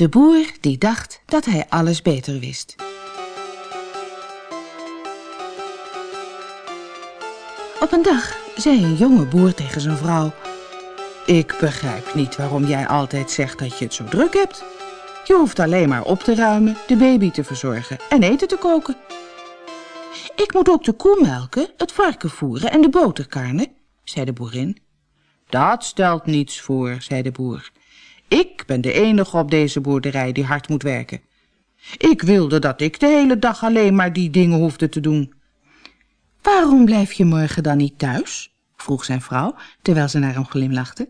De boer die dacht dat hij alles beter wist. Op een dag zei een jonge boer tegen zijn vrouw... Ik begrijp niet waarom jij altijd zegt dat je het zo druk hebt. Je hoeft alleen maar op te ruimen, de baby te verzorgen en eten te koken. Ik moet ook de koe melken, het varken voeren en de boter karnen, zei de boerin. Dat stelt niets voor, zei de boer. Ik ben de enige op deze boerderij die hard moet werken. Ik wilde dat ik de hele dag alleen maar die dingen hoefde te doen. Waarom blijf je morgen dan niet thuis? vroeg zijn vrouw, terwijl ze naar hem glimlachte.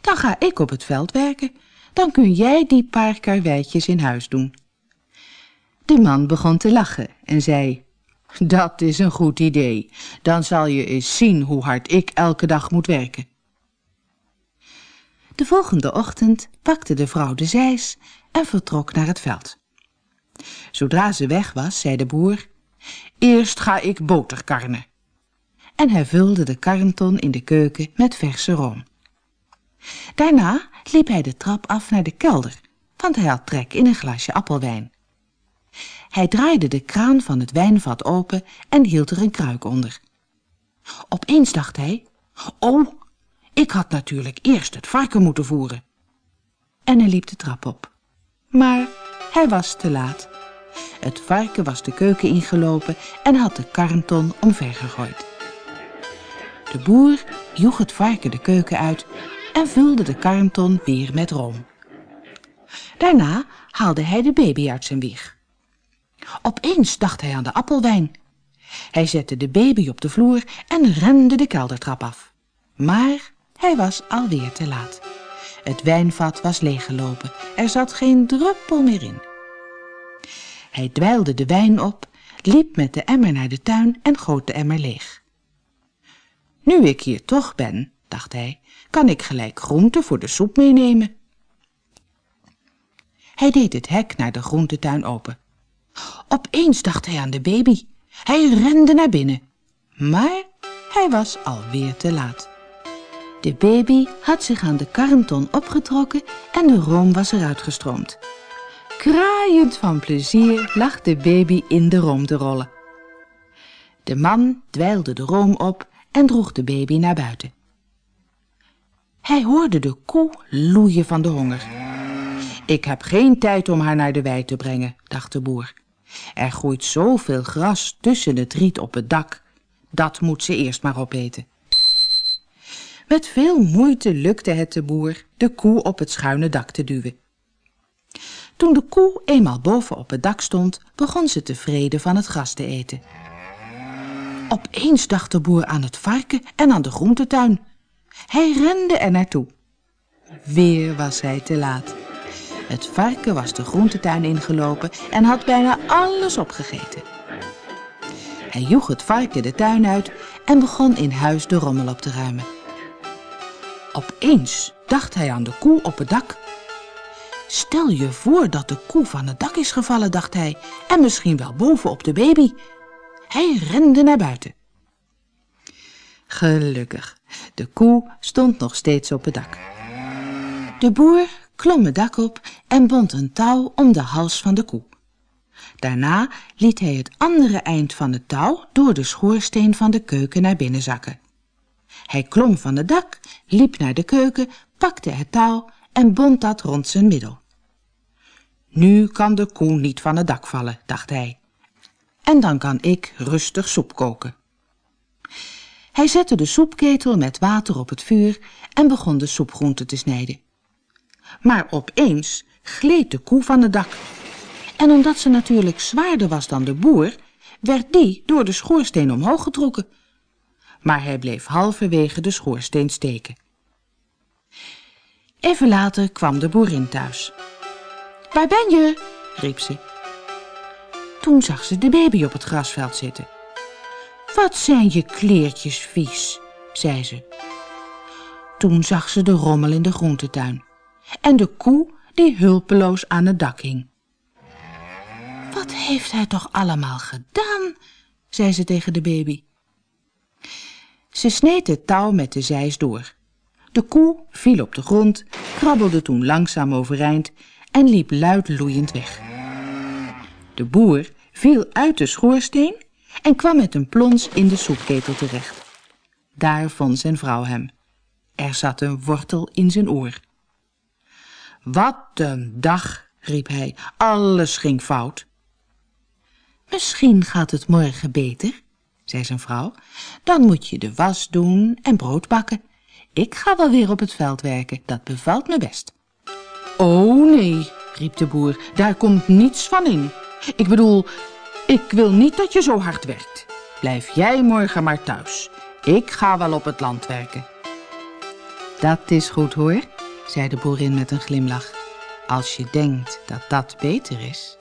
Dan ga ik op het veld werken. Dan kun jij die paar karweitjes in huis doen. De man begon te lachen en zei... Dat is een goed idee. Dan zal je eens zien hoe hard ik elke dag moet werken. De volgende ochtend pakte de vrouw de zeis en vertrok naar het veld. Zodra ze weg was, zei de boer... Eerst ga ik boter karnen. En hij vulde de karnton in de keuken met verse room. Daarna liep hij de trap af naar de kelder, want hij had trek in een glasje appelwijn. Hij draaide de kraan van het wijnvat open en hield er een kruik onder. Opeens dacht hij, oh, ik had natuurlijk eerst het varken moeten voeren. En hij liep de trap op. Maar hij was te laat. Het varken was de keuken ingelopen en had de karnton omvergegooid. De boer joeg het varken de keuken uit en vulde de karnton weer met room. Daarna haalde hij de baby uit zijn wieg. Opeens dacht hij aan de appelwijn. Hij zette de baby op de vloer en rende de keldertrap af. Maar hij was alweer te laat. Het wijnvat was leeggelopen. Er zat geen druppel meer in. Hij dweilde de wijn op, liep met de emmer naar de tuin en goot de emmer leeg. Nu ik hier toch ben, dacht hij, kan ik gelijk groenten voor de soep meenemen. Hij deed het hek naar de groentetuin open. Opeens dacht hij aan de baby. Hij rende naar binnen. Maar hij was alweer te laat. De baby had zich aan de karnton opgetrokken en de room was eruit gestroomd. Kraaiend van plezier lag de baby in de room te rollen. De man dweilde de room op en droeg de baby naar buiten. Hij hoorde de koe loeien van de honger. Ik heb geen tijd om haar naar de wei te brengen, dacht de boer. Er groeit zoveel gras tussen het riet op het dak. Dat moet ze eerst maar opeten. Met veel moeite lukte het de boer de koe op het schuine dak te duwen. Toen de koe eenmaal boven op het dak stond, begon ze tevreden van het gras te eten. Opeens dacht de boer aan het varken en aan de groentetuin. Hij rende er naartoe. Weer was hij te laat. Het varken was de groentetuin ingelopen en had bijna alles opgegeten. Hij joeg het varken de tuin uit en begon in huis de rommel op te ruimen. Opeens dacht hij aan de koe op het dak. Stel je voor dat de koe van het dak is gevallen, dacht hij, en misschien wel boven op de baby. Hij rende naar buiten. Gelukkig, de koe stond nog steeds op het dak. De boer klom het dak op en bond een touw om de hals van de koe. Daarna liet hij het andere eind van het touw door de schoorsteen van de keuken naar binnen zakken. Hij klom van het dak, liep naar de keuken, pakte het touw en bond dat rond zijn middel. Nu kan de koe niet van het dak vallen, dacht hij. En dan kan ik rustig soep koken. Hij zette de soepketel met water op het vuur en begon de soepgroenten te snijden. Maar opeens gleed de koe van het dak. En omdat ze natuurlijk zwaarder was dan de boer, werd die door de schoorsteen omhoog getrokken. Maar hij bleef halverwege de schoorsteen steken. Even later kwam de boerin thuis. Waar ben je? riep ze. Toen zag ze de baby op het grasveld zitten. Wat zijn je kleertjes vies, zei ze. Toen zag ze de rommel in de groentetuin en de koe die hulpeloos aan het dak hing. Wat heeft hij toch allemaal gedaan, zei ze tegen de baby. Ze sneed het touw met de zeis door. De koe viel op de grond, krabbelde toen langzaam overeind en liep luid loeiend weg. De boer viel uit de schoorsteen en kwam met een plons in de soepketel terecht. Daar vond zijn vrouw hem. Er zat een wortel in zijn oor. Wat een dag, riep hij, alles ging fout. Misschien gaat het morgen beter, zei zijn vrouw. Dan moet je de was doen en brood bakken. Ik ga wel weer op het veld werken, dat bevalt me best. Oh nee, riep de boer, daar komt niets van in. Ik bedoel, ik wil niet dat je zo hard werkt. Blijf jij morgen maar thuis. Ik ga wel op het land werken. Dat is goed hoor, zei de boerin met een glimlach. Als je denkt dat dat beter is.